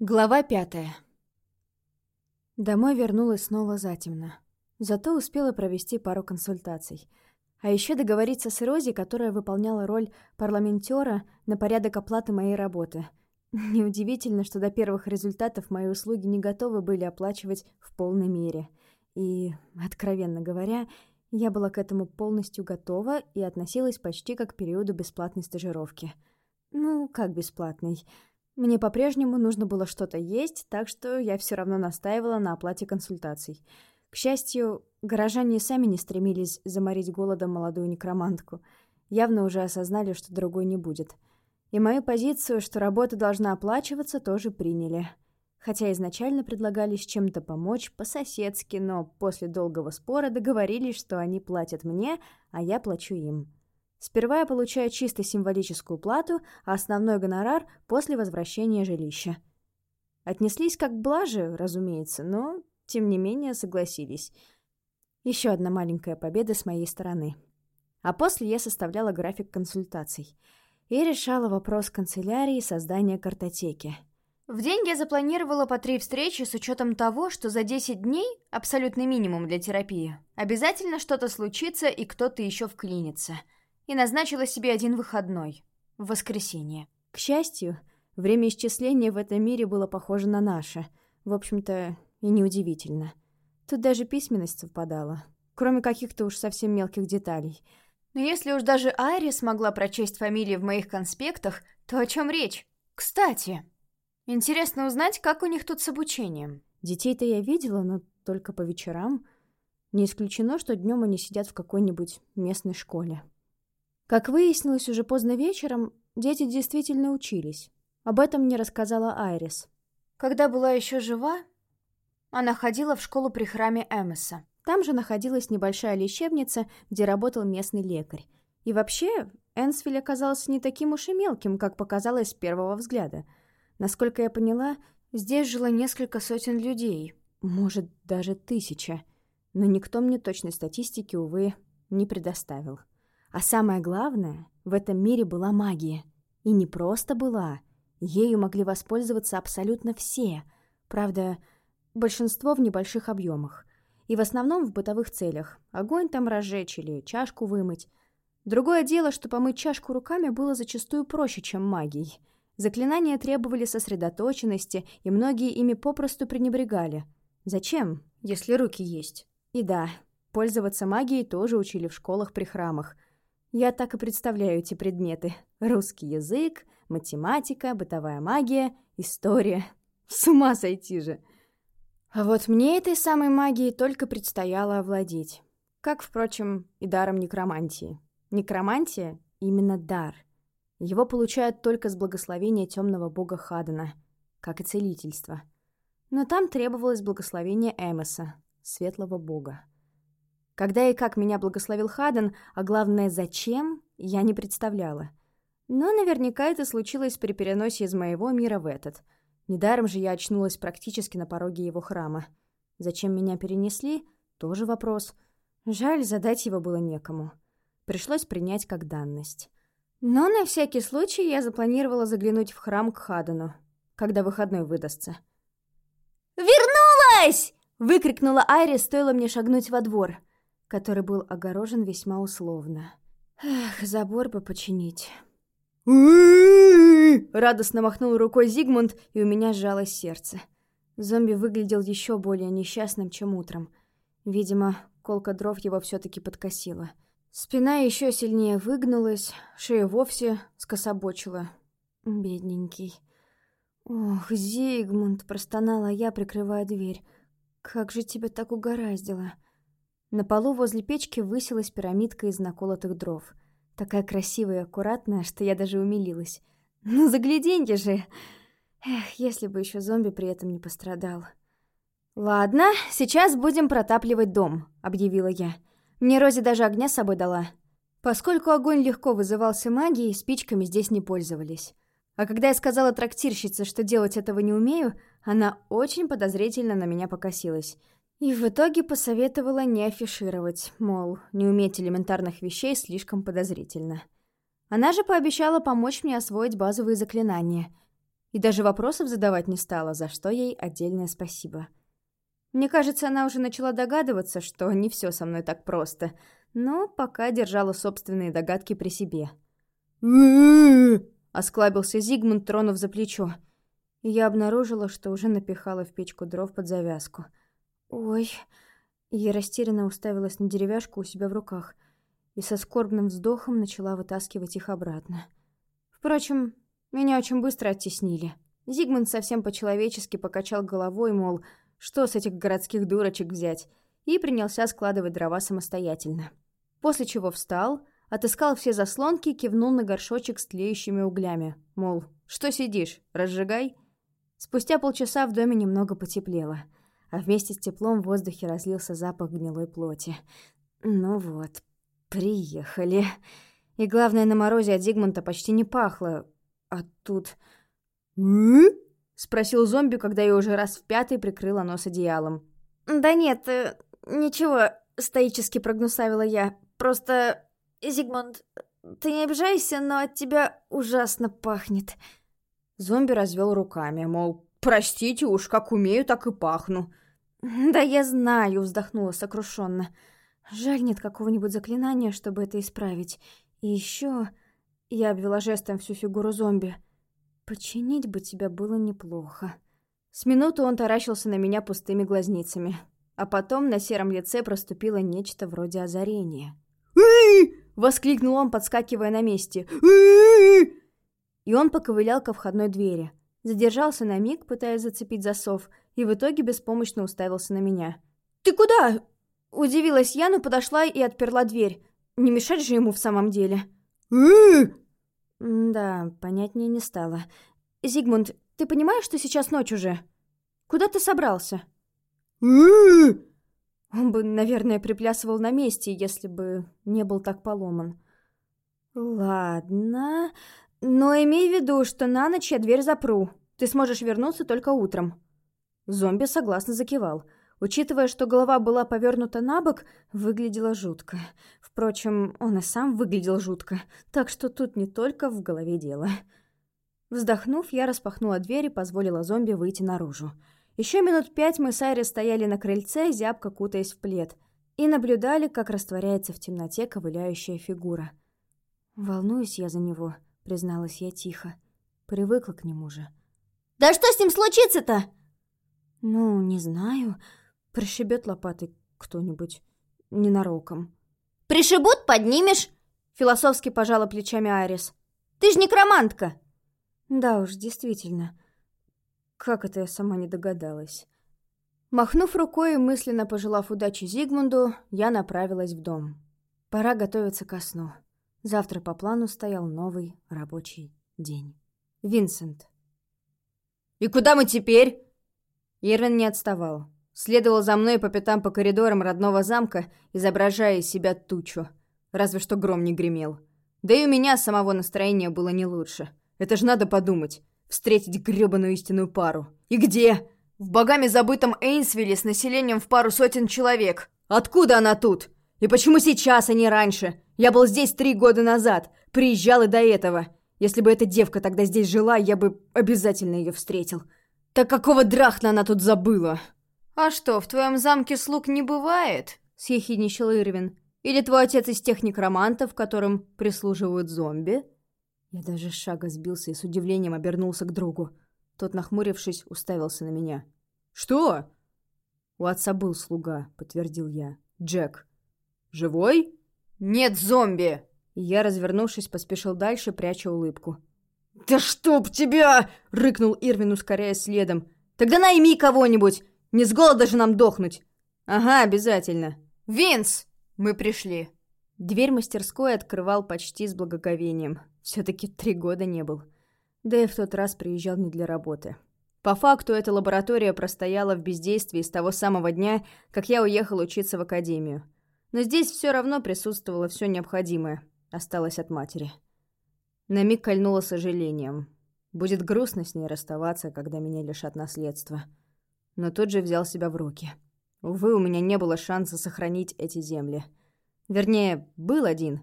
Глава пятая. Домой вернулась снова затемно. Зато успела провести пару консультаций. А еще договориться с Рози, которая выполняла роль парламентера на порядок оплаты моей работы. Неудивительно, что до первых результатов мои услуги не готовы были оплачивать в полной мере. И, откровенно говоря, я была к этому полностью готова и относилась почти как к периоду бесплатной стажировки. Ну, как бесплатной? Мне по-прежнему нужно было что-то есть, так что я все равно настаивала на оплате консультаций. К счастью, горожане сами не стремились заморить голодом молодую некромантку. Явно уже осознали, что другой не будет. И мою позицию, что работа должна оплачиваться, тоже приняли. Хотя изначально предлагались чем-то помочь по-соседски, но после долгого спора договорились, что они платят мне, а я плачу им. Сперва я получаю чисто символическую плату, а основной гонорар после возвращения жилища. Отнеслись как к блаже, разумеется, но, тем не менее, согласились. Еще одна маленькая победа с моей стороны. А после я составляла график консультаций и решала вопрос канцелярии создания картотеки. В день я запланировала по три встречи с учетом того, что за 10 дней, абсолютный минимум для терапии, обязательно что-то случится и кто-то еще вклинится — и назначила себе один выходной — в воскресенье. К счастью, время исчисления в этом мире было похоже на наше. В общем-то, и неудивительно. Тут даже письменность совпадала, кроме каких-то уж совсем мелких деталей. Но если уж даже Айри смогла прочесть фамилии в моих конспектах, то о чем речь? Кстати, интересно узнать, как у них тут с обучением. Детей-то я видела, но только по вечерам. Не исключено, что днем они сидят в какой-нибудь местной школе. Как выяснилось уже поздно вечером, дети действительно учились. Об этом мне рассказала Айрис. Когда была еще жива, она ходила в школу при храме Эмеса. Там же находилась небольшая лечебница, где работал местный лекарь. И вообще, Энсвиль оказался не таким уж и мелким, как показалось с первого взгляда. Насколько я поняла, здесь жило несколько сотен людей, может, даже тысяча. Но никто мне точной статистики, увы, не предоставил. А самое главное, в этом мире была магия. И не просто была. Ею могли воспользоваться абсолютно все. Правда, большинство в небольших объемах. И в основном в бытовых целях. Огонь там разжечь или чашку вымыть. Другое дело, что помыть чашку руками было зачастую проще, чем магией. Заклинания требовали сосредоточенности, и многие ими попросту пренебрегали. Зачем, если руки есть? И да, пользоваться магией тоже учили в школах при храмах. Я так и представляю эти предметы. Русский язык, математика, бытовая магия, история. С ума сойти же! А вот мне этой самой магией только предстояло овладеть. Как, впрочем, и даром некромантии. Некромантия — именно дар. Его получают только с благословения темного бога Хадана, как и целительство. Но там требовалось благословение Эмоса, светлого бога. Когда и как меня благословил Хаден, а главное, зачем, я не представляла. Но наверняка это случилось при переносе из моего мира в этот. Недаром же я очнулась практически на пороге его храма. Зачем меня перенесли? Тоже вопрос. Жаль, задать его было некому. Пришлось принять как данность. Но на всякий случай я запланировала заглянуть в храм к Хадену, когда выходной выдастся. «Вернулась!» — выкрикнула Айри, стоило мне шагнуть во двор — который был огорожен весьма условно. Эх, забор бы починить. Радостно махнул рукой Зигмунд, и у меня сжалось сердце. Зомби выглядел еще более несчастным, чем утром. Видимо, колка дров его все-таки подкосила. Спина еще сильнее выгнулась, шея вовсе скособочила. Бедненький. «Ох, Зигмунд!» — простонала я, прикрывая дверь. «Как же тебя так угораздило!» На полу возле печки высилась пирамидка из наколотых дров. Такая красивая и аккуратная, что я даже умилилась. Ну, загляденьте же! Эх, если бы еще зомби при этом не пострадал. «Ладно, сейчас будем протапливать дом», — объявила я. Мне Рози даже огня с собой дала. Поскольку огонь легко вызывался магией, спичками здесь не пользовались. А когда я сказала трактирщице, что делать этого не умею, она очень подозрительно на меня покосилась — и в итоге посоветовала не афишировать, мол, не уметь элементарных вещей слишком подозрительно. Она же пообещала помочь мне освоить базовые заклинания. И даже вопросов задавать не стала, за что ей отдельное спасибо. Мне кажется, она уже начала догадываться, что не все со мной так просто, но пока держала собственные догадки при себе. Осклабился Зигмунд, тронув за плечо. И я обнаружила, что уже напихала в печку дров под завязку. «Ой...» Я растерянно уставилась на деревяшку у себя в руках и со скорбным вздохом начала вытаскивать их обратно. Впрочем, меня очень быстро оттеснили. Зигмунд совсем по-человечески покачал головой, мол, что с этих городских дурочек взять, и принялся складывать дрова самостоятельно. После чего встал, отыскал все заслонки и кивнул на горшочек с тлеющими углями, мол, что сидишь, разжигай. Спустя полчаса в доме немного потеплело, а вместе с теплом в воздухе разлился запах гнилой плоти. Ну вот, приехали. И главное, на морозе от Зигмунта почти не пахло, а тут... — спросил зомби, когда я уже раз в пятый прикрыла нос одеялом. «Да нет, э, ничего», — стоически прогнусавила я. «Просто, Зигмунд, ты не обижайся, но от тебя ужасно пахнет». Зомби развел руками, мол, «Простите уж, как умею, так и пахну». «Да я знаю», — вздохнула сокрушенно. «Жаль, нет какого-нибудь заклинания, чтобы это исправить. И еще...» Я обвела жестом всю фигуру зомби. Починить бы тебя было неплохо. С минуту он таращился на меня пустыми глазницами. А потом на сером лице проступило нечто вроде озарения. воскликнул он, подскакивая на месте. И он поковылял ко входной двери. Задержался на миг, пытаясь зацепить засов, и в итоге беспомощно уставился на меня. «Ты куда?» Удивилась я, но подошла и отперла дверь. Не мешать же ему в самом деле. Да, понятнее не стало. Зигмунд, ты понимаешь, что сейчас ночь уже? Куда ты собрался? Он бы, наверное, приплясывал на месте, если бы не был так поломан. Ладно, но имей в виду, что на ночь я дверь запру. Ты сможешь вернуться только утром. Зомби согласно закивал. Учитывая, что голова была повернута на бок, выглядело жутко. Впрочем, он и сам выглядел жутко, так что тут не только в голове дело. Вздохнув, я распахнула дверь и позволила зомби выйти наружу. Еще минут пять мы с Айри стояли на крыльце, зябко кутаясь в плед, и наблюдали, как растворяется в темноте ковыляющая фигура. «Волнуюсь я за него», — призналась я тихо. Привыкла к нему же. «Да что с ним случится-то?» «Ну, не знаю. Пришибет лопатой кто-нибудь. Ненароком. «Пришибут, поднимешь!» Философски пожала плечами Арис. «Ты ж некромантка!» Да уж, действительно. Как это я сама не догадалась. Махнув рукой и мысленно пожелав удачи Зигмунду, я направилась в дом. Пора готовиться ко сну. Завтра по плану стоял новый рабочий день. Винсент. «И куда мы теперь?» Ирвин не отставал. Следовал за мной по пятам по коридорам родного замка, изображая из себя тучу. Разве что гром не гремел. Да и у меня самого настроения было не лучше. Это же надо подумать. Встретить грёбаную истинную пару. И где? В богами забытом Эйнсвилле с населением в пару сотен человек. Откуда она тут? И почему сейчас, а не раньше? Я был здесь три года назад. Приезжал и до этого. Если бы эта девка тогда здесь жила, я бы обязательно ее встретил. Так какого драхна она тут забыла? «А что, в твоем замке слуг не бывает?» — съехидничал Ирвин. «Или твой отец из тех некромантов, которым прислуживают зомби?» Я даже с шага сбился и с удивлением обернулся к другу. Тот, нахмурившись, уставился на меня. «Что?» «У отца был слуга», — подтвердил я. «Джек». «Живой?» «Нет, зомби!» Я, развернувшись, поспешил дальше, пряча улыбку. «Да чтоб тебя!» — рыкнул Ирвин, ускоряясь следом. «Тогда найми кого-нибудь! Не с голода же нам дохнуть!» «Ага, обязательно!» «Винс! Мы пришли!» Дверь мастерской открывал почти с благоговением. Все-таки три года не был. Да и в тот раз приезжал не для работы. По факту, эта лаборатория простояла в бездействии с того самого дня, как я уехал учиться в академию. Но здесь все равно присутствовало все необходимое. Осталось от матери. На миг кольнуло сожалением. Будет грустно с ней расставаться, когда меня лишат наследства но тут же взял себя в руки. Увы, у меня не было шанса сохранить эти земли. Вернее, был один,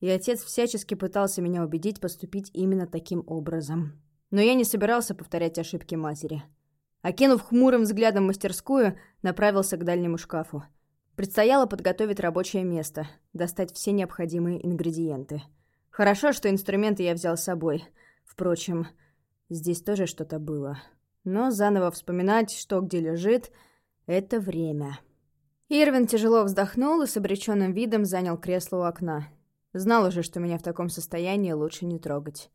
и отец всячески пытался меня убедить поступить именно таким образом. Но я не собирался повторять ошибки матери. Окинув хмурым взглядом мастерскую, направился к дальнему шкафу. Предстояло подготовить рабочее место, достать все необходимые ингредиенты. Хорошо, что инструменты я взял с собой. Впрочем, здесь тоже что-то было. Но заново вспоминать, что где лежит, это время. Ирвин тяжело вздохнул и с обреченным видом занял кресло у окна. Знал уже, что меня в таком состоянии лучше не трогать.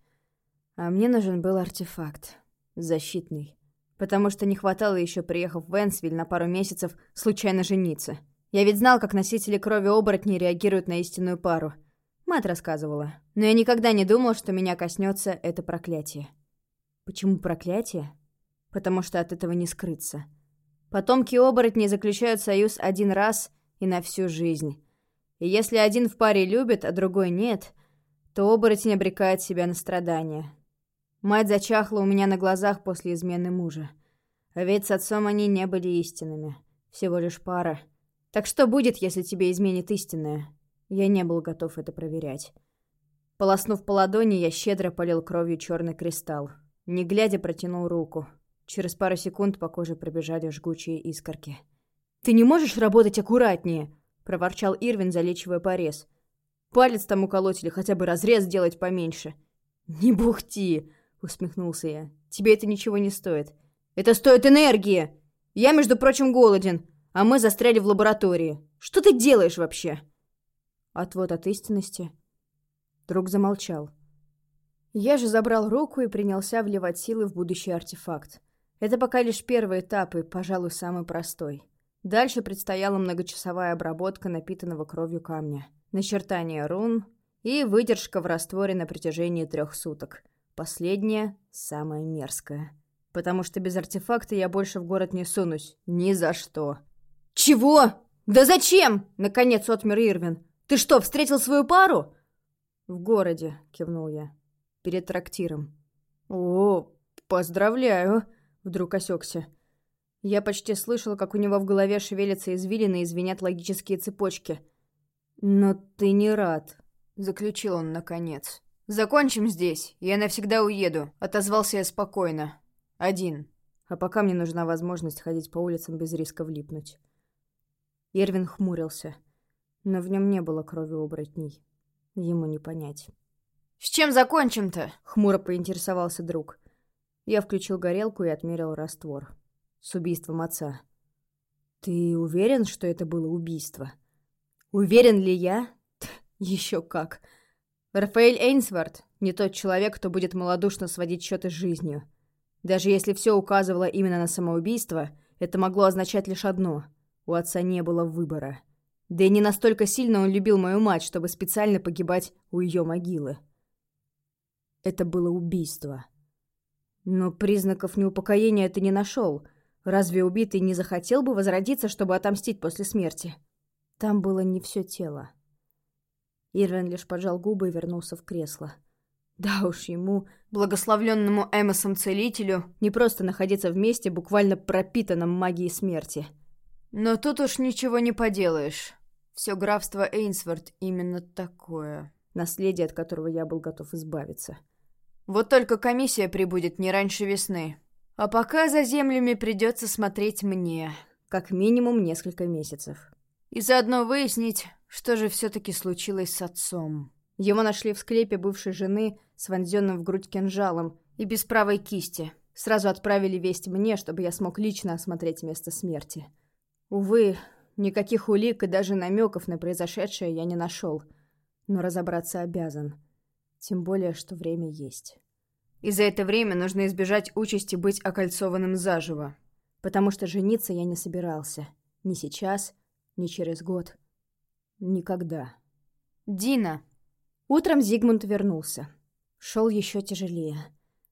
А мне нужен был артефакт. Защитный. Потому что не хватало еще, приехав в Венсвиль на пару месяцев, случайно жениться. Я ведь знал, как носители крови оборотней реагируют на истинную пару. Мать рассказывала. Но я никогда не думал, что меня коснется это проклятие. Почему проклятие? Потому что от этого не скрыться. Потомки оборотней заключают союз один раз и на всю жизнь. И если один в паре любит, а другой нет, то оборотень обрекает себя на страдания. Мать зачахла у меня на глазах после измены мужа. А ведь с отцом они не были истинными. Всего лишь пара. Так что будет, если тебе изменит истинное? Я не был готов это проверять. Полоснув по ладони, я щедро полил кровью черный кристалл. Не глядя, протянул руку. Через пару секунд по коже пробежали жгучие искорки. «Ты не можешь работать аккуратнее?» – проворчал Ирвин, залечивая порез. «Палец там уколоть или хотя бы разрез сделать поменьше». «Не бухти!» — усмехнулся я. «Тебе это ничего не стоит». «Это стоит энергии! Я, между прочим, голоден, а мы застряли в лаборатории. Что ты делаешь вообще?» Отвод от истинности. Друг замолчал. Я же забрал руку и принялся вливать силы в будущий артефакт. Это пока лишь первый этап и, пожалуй, самый простой. Дальше предстояла многочасовая обработка напитанного кровью камня, начертание рун и выдержка в растворе на протяжении трех суток — Последнее — самое мерзкое. Потому что без артефакта я больше в город не сунусь. Ни за что. «Чего? Да зачем?» — наконец отмер Ирвин. «Ты что, встретил свою пару?» «В городе», — кивнул я. «Перед трактиром». «О, поздравляю!» — вдруг осекся. Я почти слышал, как у него в голове шевелятся извилины и звенят логические цепочки. «Но ты не рад», — заключил он наконец. «Закончим здесь, я навсегда уеду», — отозвался я спокойно. «Один. А пока мне нужна возможность ходить по улицам без риска влипнуть». Ервин хмурился, но в нем не было крови оборотней. Ему не понять. «С чем закончим-то?» — хмуро поинтересовался друг. Я включил горелку и отмерил раствор. С убийством отца. «Ты уверен, что это было убийство?» «Уверен ли я?» «Еще как!» Рафаэль Эйнсворт не тот человек, кто будет малодушно сводить счеты с жизнью. Даже если все указывало именно на самоубийство, это могло означать лишь одно – у отца не было выбора. Да и не настолько сильно он любил мою мать, чтобы специально погибать у ее могилы. Это было убийство. Но признаков неупокоения ты не нашел. Разве убитый не захотел бы возродиться, чтобы отомстить после смерти? Там было не все тело. Ирвин лишь поджал губы и вернулся в кресло. Да уж ему, благословленному Эмосом целителю, не просто находиться вместе, буквально пропитанном магией смерти. Но тут уж ничего не поделаешь. Все графство Эйнсворт именно такое. Наследие, от которого я был готов избавиться. Вот только комиссия прибудет не раньше весны. А пока за землями придется смотреть мне. Как минимум несколько месяцев. И заодно выяснить, что же все-таки случилось с отцом? Его нашли в склепе бывшей жены с вонзенным в грудь кинжалом и без правой кисти. Сразу отправили весть мне, чтобы я смог лично осмотреть место смерти. Увы, никаких улик и даже намеков на произошедшее я не нашел. Но разобраться обязан. Тем более, что время есть. И за это время нужно избежать участи быть окольцованным заживо. Потому что жениться я не собирался. Ни сейчас, ни через год. Никогда. «Дина!» Утром Зигмунд вернулся. Шел еще тяжелее.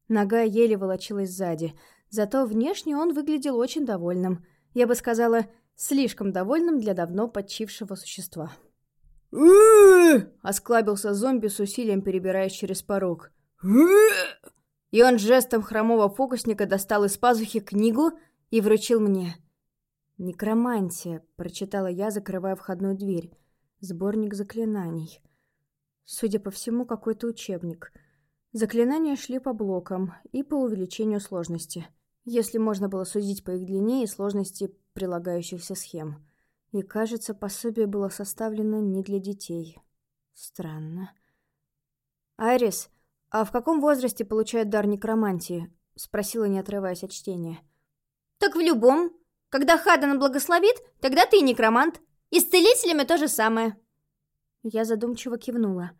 Нога еле волочилась сзади, зато внешне он выглядел очень довольным. Я бы сказала, слишком довольным для давно подчившего существа. Осклабился зомби с усилием, перебираясь через порог. И он жестом хромого фокусника достал из пазухи книгу и вручил мне. «Некромантия», — прочитала я, закрывая входную дверь. Сборник заклинаний. Судя по всему, какой-то учебник. Заклинания шли по блокам и по увеличению сложности, если можно было судить по их длине и сложности прилагающихся схем. И, кажется, пособие было составлено не для детей. Странно. «Айрис, а в каком возрасте получают дар некромантии?» — спросила, не отрываясь от чтения. «Так в любом. Когда Хадан благословит, тогда ты и некромант. И с целителями то же самое». Я задумчиво кивнула.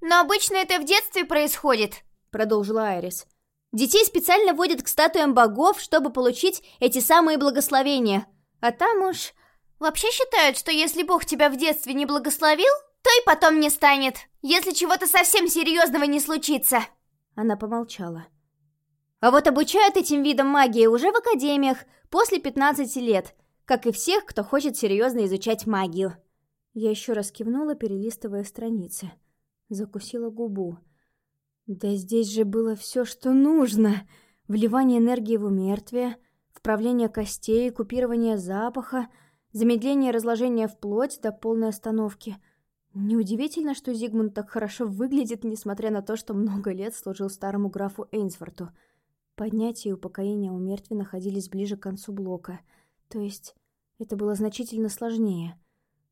«Но обычно это в детстве происходит», — продолжила Айрис. «Детей специально водят к статуям богов, чтобы получить эти самые благословения. А там уж... Вообще считают, что если бог тебя в детстве не благословил, то и потом не станет, если чего-то совсем серьезного не случится». Она помолчала. А вот обучают этим видам магии уже в академиях, после 15 лет, как и всех, кто хочет серьезно изучать магию. Я еще раз кивнула, перелистывая страницы. Закусила губу. Да здесь же было все, что нужно. Вливание энергии в умертвие, вправление костей, купирование запаха, замедление разложения в плоть до полной остановки. Неудивительно, что Зигмунд так хорошо выглядит, несмотря на то, что много лет служил старому графу Эйнсфорту. Поднятие и упокоение у мертвей находились ближе к концу блока, то есть это было значительно сложнее.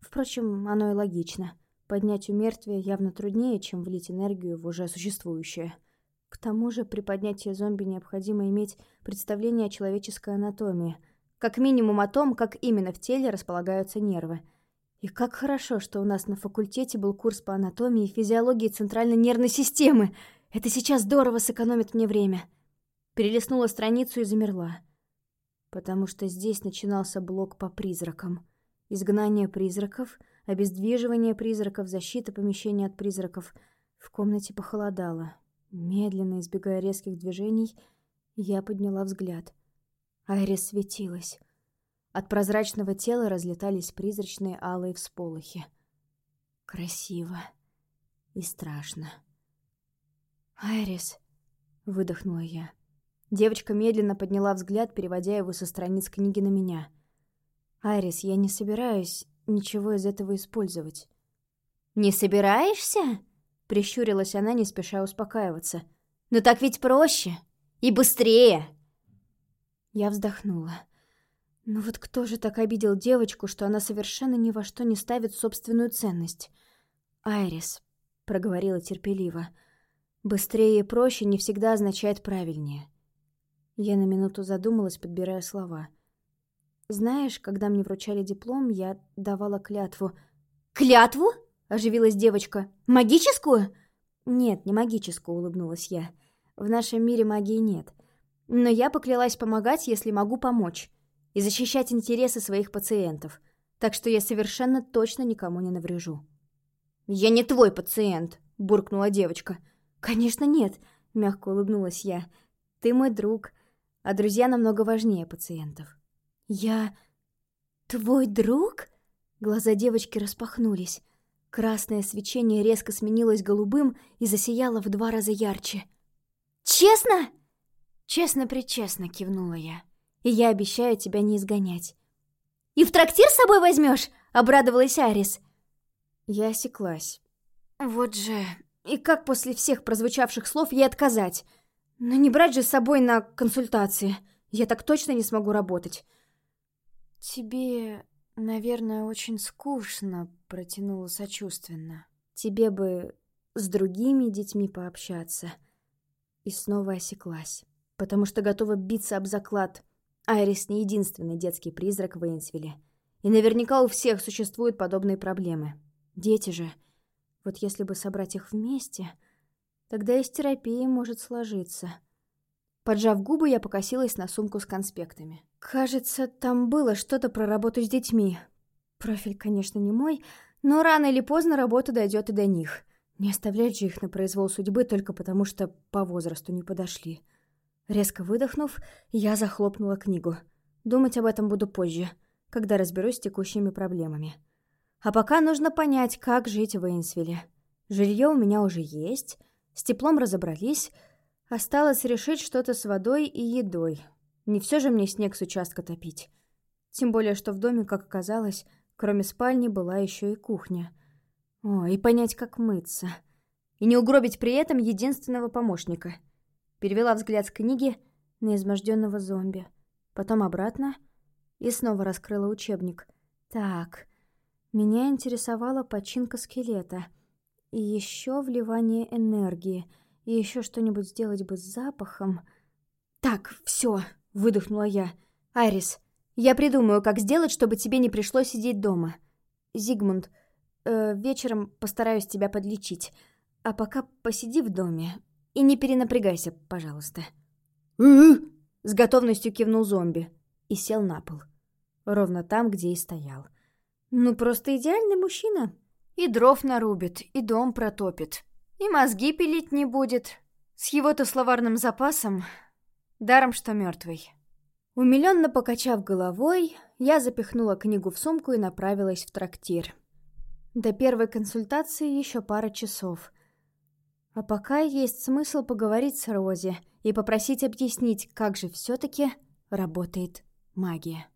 Впрочем, оно и логично. Поднять у мертвия явно труднее, чем влить энергию в уже существующее. К тому же при поднятии зомби необходимо иметь представление о человеческой анатомии, как минимум о том, как именно в теле располагаются нервы. И как хорошо, что у нас на факультете был курс по анатомии и физиологии центральной нервной системы. Это сейчас здорово сэкономит мне время. Перелистнула страницу и замерла. Потому что здесь начинался блок по призракам. Изгнание призраков — обездвиживание призраков, защита помещения от призраков. В комнате похолодало. Медленно, избегая резких движений, я подняла взгляд. Айрис светилась. От прозрачного тела разлетались призрачные алые всполохи. Красиво и страшно. «Айрис!» — выдохнула я. Девочка медленно подняла взгляд, переводя его со страниц книги на меня. «Айрис, я не собираюсь ничего из этого использовать. «Не собираешься?» — прищурилась она, не спеша успокаиваться. «Ну так ведь проще и быстрее!» Я вздохнула. Ну вот кто же так обидел девочку, что она совершенно ни во что не ставит собственную ценность? «Айрис», — проговорила терпеливо, — «быстрее и проще не всегда означает правильнее». Я на минуту задумалась, подбирая слова — знаешь, когда мне вручали диплом, я давала клятву. «Клятву?» — оживилась девочка. «Магическую?» «Нет, не магическую», — улыбнулась я. «В нашем мире магии нет. Но я поклялась помогать, если могу помочь. И защищать интересы своих пациентов. Так что я совершенно точно никому не наврежу». «Я не твой пациент», — буркнула девочка. «Конечно нет», — мягко улыбнулась я. «Ты мой друг, а друзья намного важнее пациентов». «Я... твой друг?» Глаза девочки распахнулись. Красное свечение резко сменилось голубым и засияло в два раза ярче. «Честно?» «Честно-причестно», — кивнула я. «И я обещаю тебя не изгонять». «И в трактир с собой возьмешь?» — обрадовалась Арис. Я осеклась. Вот же... И как после всех прозвучавших слов ей отказать? Но не брать же с собой на консультации. Я так точно не смогу работать. «Тебе, наверное, очень скучно», — протянула сочувственно. «Тебе бы с другими детьми пообщаться». И снова осеклась, потому что готова биться об заклад. Айрис не единственный детский призрак в Эйнсвилле. И наверняка у всех существуют подобные проблемы. Дети же. Вот если бы собрать их вместе, тогда и с терапией может сложиться. Поджав губы, я покосилась на сумку с конспектами. Кажется, там было что-то про работу с детьми. Профиль, конечно, не мой, но рано или поздно работа дойдет и до них. Не оставлять же их на произвол судьбы только потому, что по возрасту не подошли. Резко выдохнув, я захлопнула книгу. Думать об этом буду позже, когда разберусь с текущими проблемами. А пока нужно понять, как жить в Эйнсвилле. Жилье у меня уже есть, с теплом разобрались, осталось решить что-то с водой и едой, не все же мне снег с участка топить. Тем более, что в доме, как оказалось, кроме спальни была еще и кухня. О, и понять, как мыться. и не угробить при этом единственного помощника. Перевела взгляд с книги на изможденного зомби, потом обратно и снова раскрыла учебник. Так, меня интересовала починка скелета и еще вливание энергии, и еще что-нибудь сделать бы с запахом. Так, все, выдохнула я. Айрис, я придумаю, как сделать, чтобы тебе не пришлось сидеть дома. Зигмунд, э, вечером постараюсь тебя подлечить. А пока посиди в доме и не перенапрягайся, пожалуйста. С готовностью кивнул зомби и сел на пол. Ровно там, где и стоял. Ну, просто идеальный мужчина. И дров нарубит, и дом протопит, и мозги пилить не будет. С его-то словарным запасом, даром что мертвый. Умиленно покачав головой, я запихнула книгу в сумку и направилась в трактир. До первой консультации еще пара часов. А пока есть смысл поговорить с Рози и попросить объяснить, как же все-таки работает магия.